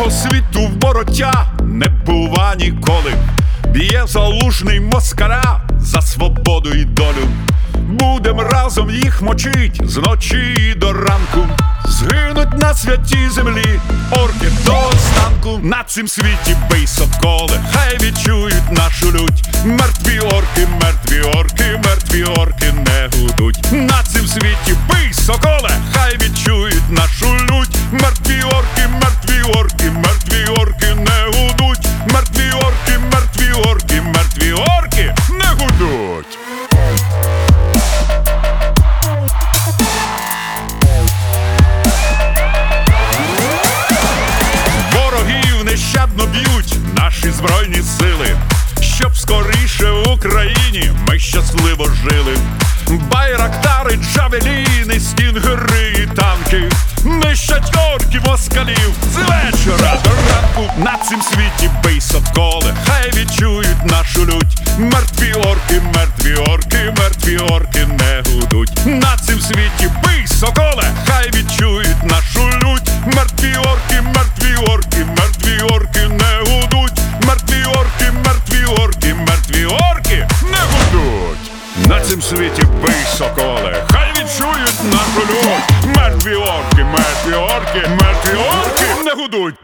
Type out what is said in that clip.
цього світу в бороття не бува ніколи. Б'є залужний москаля за свободу і долю. Будем разом їх мочить зночі до ранку. Згинуть на святій землі, орки до останку. На цім світі бий соколи, хай відчують нашу лють. Мертві орки, мертві орки, мертві орки не гудуть. На цім світі бий соколе, хай відчують нашу лють. Нещадно б'ють наші збройні сили, щоб скоріше в Україні ми щасливо жили. Байрактари, джавеліни, стінгери і танки нищать орків москалів з вечора до ранку. На цім світі бий соколи, хай відчують нашу лють. Мертві орки, мертві орки, мертві орки не гудуть. На цім світі мертві не гудуть. На цім світі бий соколи, хай відчують нашу лють. Мертві орки, мертві орки, мертві орки не гудуть.